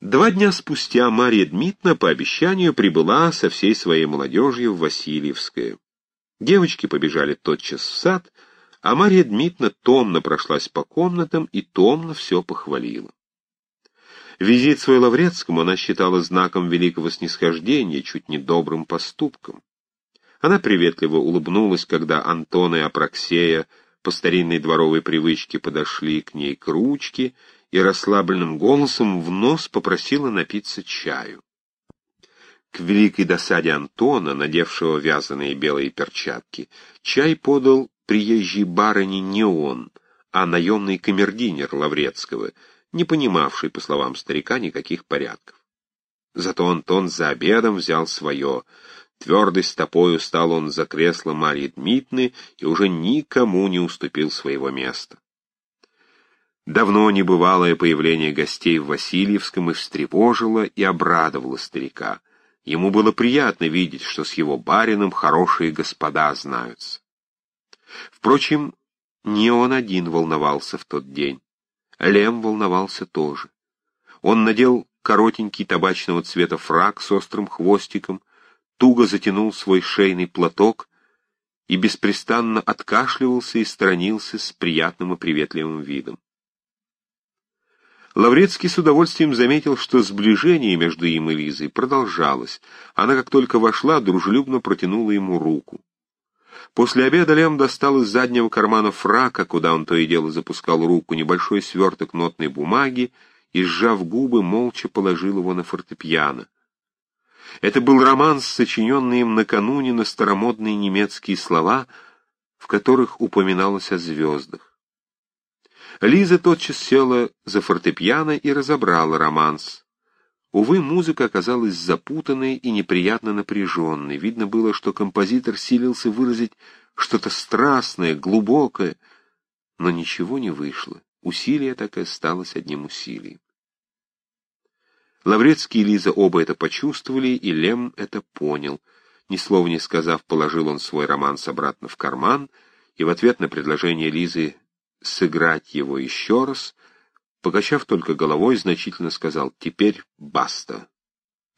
Два дня спустя Марья Дмитриевна по обещанию прибыла со всей своей молодежью в Васильевское. Девочки побежали тотчас в сад, а Марья Дмитриевна томно прошлась по комнатам и томно все похвалила. Визит свой Лаврецкому она считала знаком великого снисхождения, чуть не добрым поступком. Она приветливо улыбнулась, когда Антон и Апраксея по старинной дворовой привычке подошли к ней к ручке и расслабленным голосом в нос попросила напиться чаю. К великой досаде Антона, надевшего вязаные белые перчатки, чай подал приезжий барыне не он, а наемный камердинер Лаврецкого, не понимавший, по словам старика, никаких порядков. Зато Антон за обедом взял свое. Твердой стопою стал он за кресло Марьи Дмитриевны и уже никому не уступил своего места. Давно небывалое появление гостей в Васильевском и встревожило и обрадовало старика. Ему было приятно видеть, что с его барином хорошие господа знаются. Впрочем, не он один волновался в тот день. Лем волновался тоже. Он надел коротенький табачного цвета фрак с острым хвостиком, туго затянул свой шейный платок и беспрестанно откашливался и сторонился с приятным и приветливым видом. Лаврецкий с удовольствием заметил, что сближение между им и Лизой продолжалось. Она, как только вошла, дружелюбно протянула ему руку. После обеда Лем достал из заднего кармана фрака, куда он то и дело запускал руку, небольшой сверток нотной бумаги и, сжав губы, молча положил его на фортепиано. Это был роман, сочиненный им накануне на старомодные немецкие слова, в которых упоминалось о звездах. Лиза тотчас села за фортепиано и разобрала романс. Увы, музыка оказалась запутанной и неприятно напряженной. Видно было, что композитор силился выразить что-то страстное, глубокое, но ничего не вышло. Усилие так и осталось одним усилием. Лаврецкий и Лиза оба это почувствовали, и Лем это понял. Ни слова не сказав, положил он свой романс обратно в карман, и в ответ на предложение Лизы сыграть его еще раз, покачав только головой, значительно сказал «теперь баста».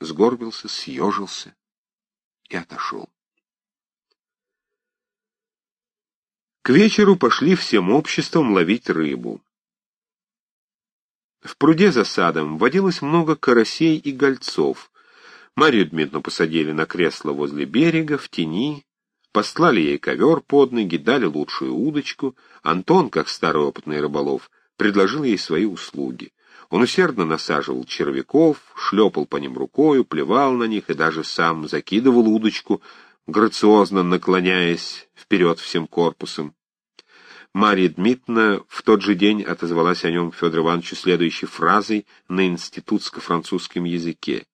Сгорбился, съежился и отошел. К вечеру пошли всем обществом ловить рыбу. В пруде за садом водилось много карасей и гольцов. Марию Дмитриевну посадили на кресло возле берега, в тени, Послали ей ковер под ноги, дали лучшую удочку. Антон, как старый опытный рыболов, предложил ей свои услуги. Он усердно насаживал червяков, шлепал по ним рукою, плевал на них и даже сам закидывал удочку, грациозно наклоняясь вперед всем корпусом. Марья Дмитриевна в тот же день отозвалась о нем Федору Ивановичу следующей фразой на институтско-французском языке.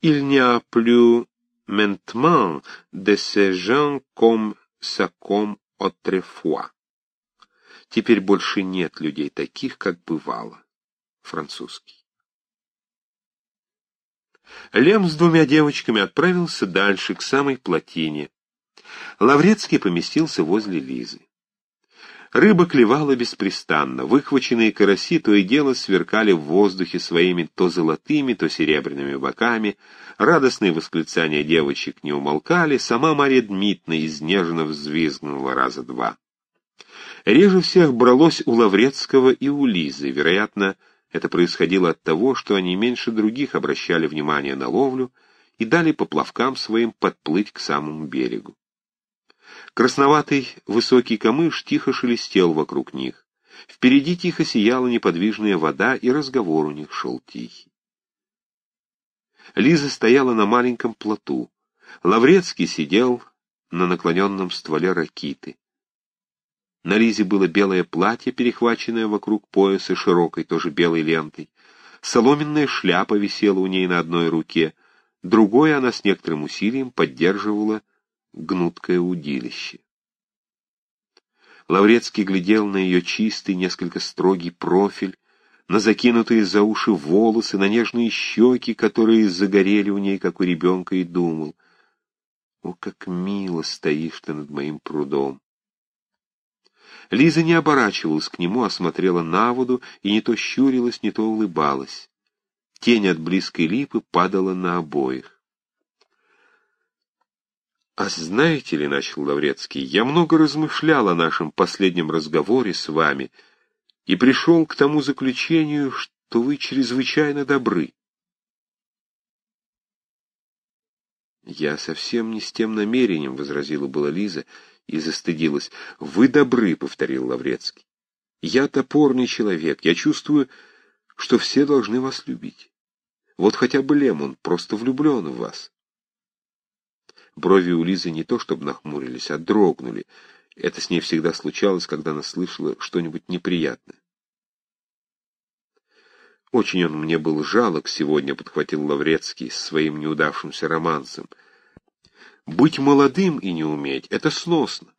«Il n'y a plus maintenant de ces gens comme comme autrefois. Теперь больше нет людей таких, как бывало. Французский. Лем с двумя девочками отправился дальше, к самой плотине. Лаврецкий поместился возле Лизы. Рыба клевала беспрестанно, выхваченные караси то и дело сверкали в воздухе своими то золотыми, то серебряными боками, радостные восклицания девочек не умолкали, сама Марья Дмитриевна изнеженно взвизгнула раза два. Реже всех бралось у Лаврецкого и у Лизы, вероятно, это происходило от того, что они меньше других обращали внимание на ловлю и дали поплавкам своим подплыть к самому берегу. Красноватый высокий камыш тихо шелестел вокруг них. Впереди тихо сияла неподвижная вода, и разговор у них шел тихий. Лиза стояла на маленьком плоту. Лаврецкий сидел на наклоненном стволе ракиты. На Лизе было белое платье, перехваченное вокруг пояса широкой, тоже белой лентой. Соломенная шляпа висела у ней на одной руке, другой она с некоторым усилием поддерживала гнуткое удилище. Лаврецкий глядел на ее чистый, несколько строгий профиль, на закинутые за уши волосы, на нежные щеки, которые загорели у ней, как у ребенка, и думал, «О, как мило стоишь ты над моим прудом!» Лиза не оборачивалась к нему, а смотрела на воду и не то щурилась, не то улыбалась. Тень от близкой липы падала на обоих. «А знаете ли, — начал Лаврецкий, — я много размышлял о нашем последнем разговоре с вами и пришел к тому заключению, что вы чрезвычайно добры. «Я совсем не с тем намерением», — возразила была Лиза и застыдилась. «Вы добры», — повторил Лаврецкий. «Я топорный человек, я чувствую, что все должны вас любить. Вот хотя бы Лемон просто влюблен в вас». Брови у Лизы не то чтобы нахмурились, а дрогнули. Это с ней всегда случалось, когда она слышала что-нибудь неприятное. Очень он мне был жалок сегодня, — подхватил Лаврецкий с своим неудавшимся романсом. Быть молодым и не уметь — это сносно,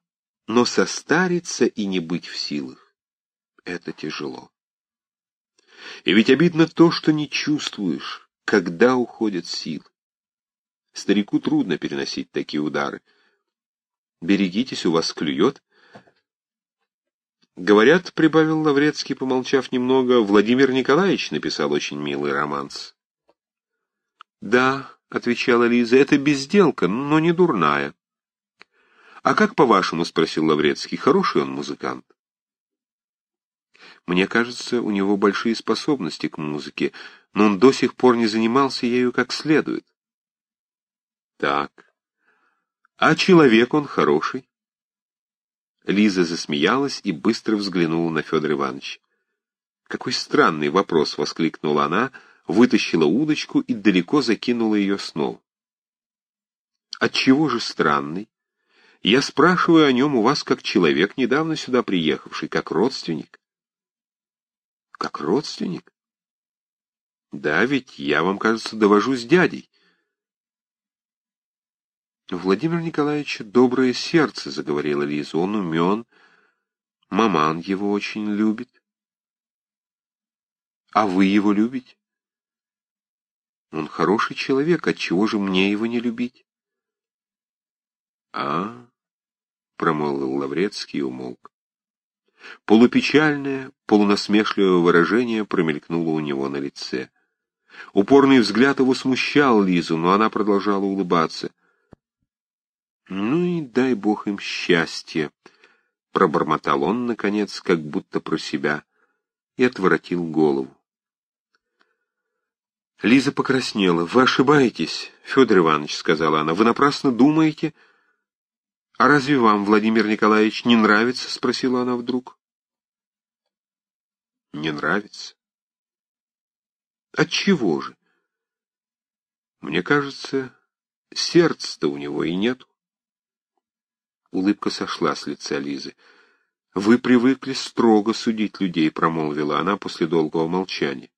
но состариться и не быть в силах — это тяжело. И ведь обидно то, что не чувствуешь, когда уходят силы. Старику трудно переносить такие удары. Берегитесь, у вас клюет, Говорят, — прибавил Лаврецкий, помолчав немного, — Владимир Николаевич написал очень милый романс. — Да, — отвечала Лиза, — это безделка, но не дурная. — А как по-вашему, — спросил Лаврецкий, — хороший он музыкант? Мне кажется, у него большие способности к музыке, но он до сих пор не занимался ею как следует. Так. А человек он хороший? Лиза засмеялась и быстро взглянула на Федора Ивановича. «Какой странный вопрос!» — воскликнула она, вытащила удочку и далеко закинула ее снова. «Отчего же странный? Я спрашиваю о нем у вас как человек, недавно сюда приехавший, как родственник». «Как родственник?» «Да, ведь я вам, кажется, довожу с дядей». Владимир Николаевич доброе сердце, — заговорила Лиза. Он умен, маман его очень любит. А вы его любите? Он хороший человек, отчего же мне его не любить? А, — промолвил Лаврецкий и умолк. Полупечальное, полунасмешливое выражение промелькнуло у него на лице. Упорный взгляд его смущал Лизу, но она продолжала улыбаться. «Ну и дай бог им счастье», — пробормотал он, наконец, как будто про себя, и отворотил голову. Лиза покраснела. «Вы ошибаетесь, Федор Иванович», — сказала она. «Вы напрасно думаете...» «А разве вам, Владимир Николаевич, не нравится?» — спросила она вдруг. «Не нравится?» «Отчего же?» «Мне кажется, сердца-то у него и нету». Улыбка сошла с лица Лизы. «Вы привыкли строго судить людей», — промолвила она после долгого молчания.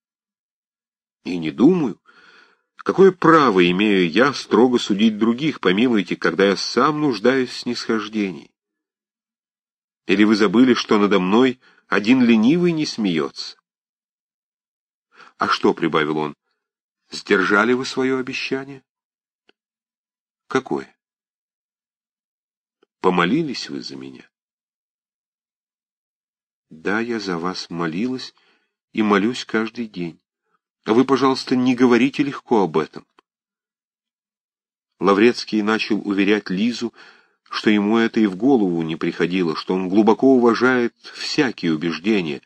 «И не думаю. Какое право имею я строго судить других, помилуйте, когда я сам нуждаюсь в снисхождении? Или вы забыли, что надо мной один ленивый не смеется?» «А что?» — прибавил он. «Сдержали вы свое обещание?» «Какое?» Помолились вы за меня? Да, я за вас молилась и молюсь каждый день. А вы, пожалуйста, не говорите легко об этом. Лаврецкий начал уверять Лизу, что ему это и в голову не приходило, что он глубоко уважает всякие убеждения.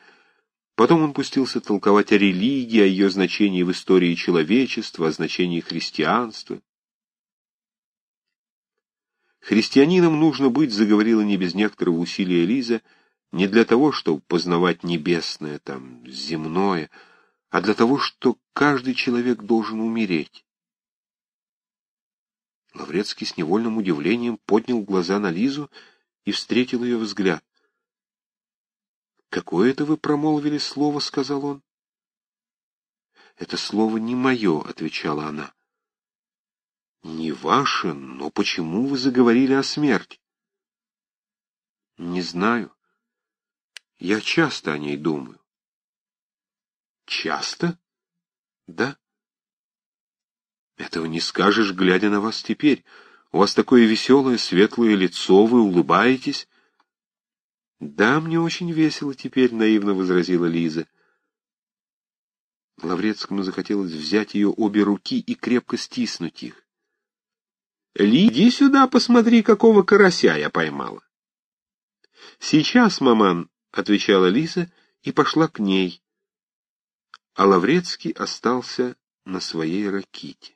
Потом он пустился толковать о религии, о ее значении в истории человечества, о значении христианства. Христианином нужно быть, заговорила не без некоторого усилия Лиза, не для того, чтобы познавать небесное, там, земное, а для того, что каждый человек должен умереть. Лаврецкий с невольным удивлением поднял глаза на Лизу и встретил ее взгляд. «Какое это вы промолвили слово?» — сказал он. «Это слово не мое», — отвечала она. Не ваше, но почему вы заговорили о смерти? Не знаю. Я часто о ней думаю. Часто? Да. Этого не скажешь, глядя на вас теперь. У вас такое веселое, светлое лицо, вы улыбаетесь. Да, мне очень весело теперь, наивно возразила Лиза. Лаврецкому захотелось взять ее обе руки и крепко стиснуть их. «Ли, иди сюда, посмотри, какого карася я поймала». «Сейчас, маман», — отвечала Лиза и пошла к ней, а Лаврецкий остался на своей раките.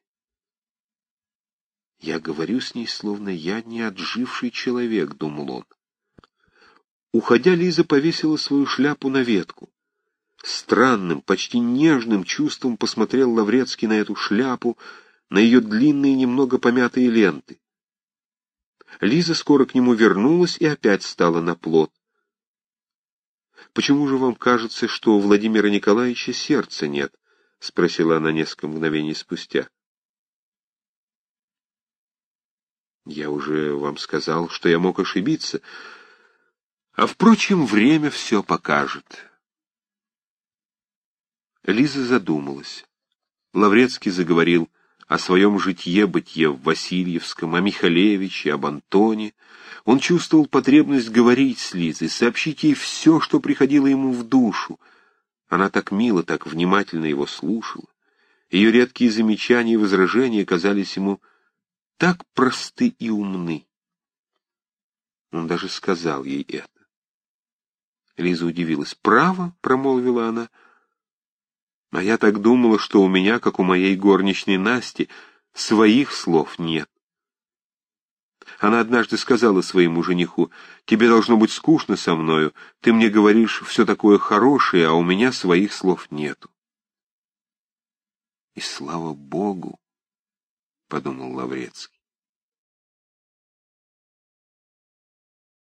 «Я говорю с ней, словно я не отживший человек», — думал он. Уходя, Лиза повесила свою шляпу на ветку. Странным, почти нежным чувством посмотрел Лаврецкий на эту шляпу, на ее длинные, немного помятые ленты. Лиза скоро к нему вернулась и опять стала на плот. «Почему же вам кажется, что у Владимира Николаевича сердца нет?» — спросила она несколько мгновений спустя. «Я уже вам сказал, что я мог ошибиться, а, впрочем, время все покажет». Лиза задумалась. Лаврецкий заговорил о своем житье-бытие в Васильевском, о Михалевиче, об Антоне. Он чувствовал потребность говорить с Лизой, сообщить ей все, что приходило ему в душу. Она так мило, так внимательно его слушала. Ее редкие замечания и возражения казались ему так просты и умны. Он даже сказал ей это. Лиза удивилась. «Право?» — промолвила она — а я так думала, что у меня, как у моей горничной Насти, своих слов нет. Она однажды сказала своему жениху, «Тебе должно быть скучно со мною, ты мне говоришь все такое хорошее, а у меня своих слов нету». И слава Богу, — подумал Лаврецкий.